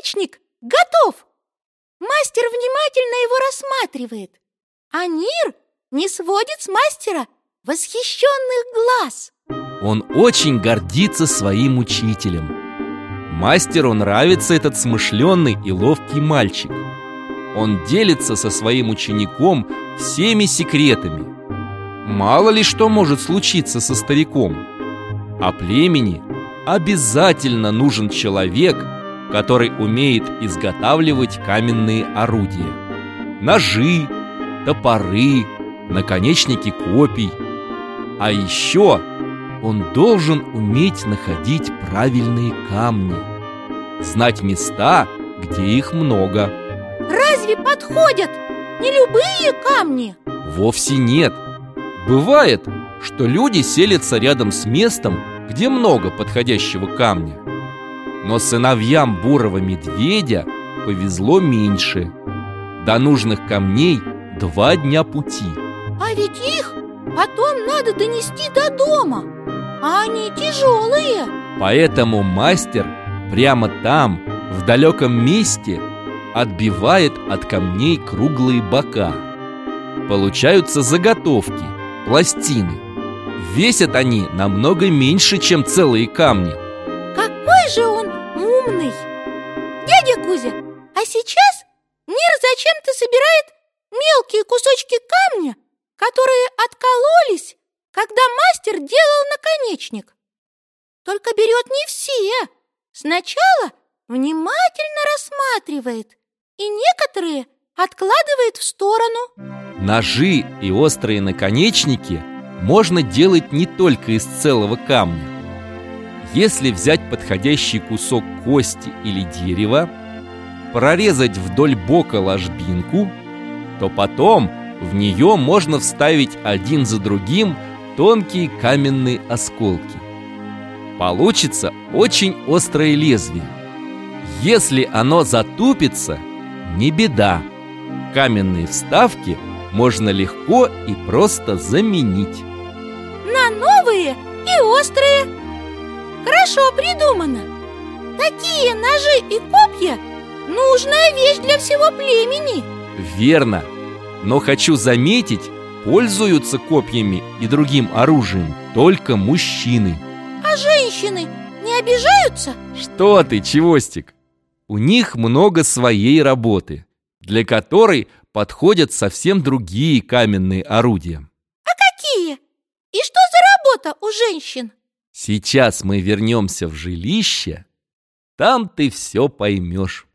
наконечник готов. Мастер внимательно его рассматривает, а Нир не сводит с мастера восхищенных глаз. Он очень гордится своим учителем. Мастеру нравится этот смышленный и ловкий мальчик. Он делится со своим учеником всеми секретами. Мало ли что может случиться со стариком. А племени обязательно нужен человек, который умеет изготавливать каменные орудия. Ножи, топоры, наконечники копий. А еще он должен уметь находить правильные камни, знать места, где их много. Разве подходят не любые камни? Вовсе нет. Бывает, что люди селятся рядом с местом, где много подходящего камня. Но сыновьям бурого медведя повезло меньше. До нужных камней два дня пути. А ведь их потом надо донести до дома, а они тяжелые. Поэтому мастер прямо там, в далеком месте, отбивает от камней круглые бока. Получаются заготовки, пластины. Весят они намного меньше, чем целые камни. Же он умный! Дядя Кузя, а сейчас мир зачем-то собирает мелкие кусочки камня, которые откололись, когда мастер делал наконечник. Только берет не все. Сначала внимательно рассматривает и некоторые откладывает в сторону. Ножи и острые наконечники можно делать не только из целого камня. Если взять подходящий кусок кости или дерева, прорезать вдоль бока ложбинку, то потом в нее можно вставить один за другим тонкие каменные осколки. Получится очень острое лезвие. Если оно затупится, не беда. Каменные вставки можно легко и просто заменить. На новые и острые. Хорошо придумано. Такие ножи и копья – нужная вещь для всего племени. Верно. Но хочу заметить, пользуются копьями и другим оружием только мужчины. А женщины не обижаются? Что ты, Чевостик? У них много своей работы, для которой подходят совсем другие каменные орудия. А какие? И что за работа у женщин? Сейчас мы вернемся в жилище, там ты все поймешь.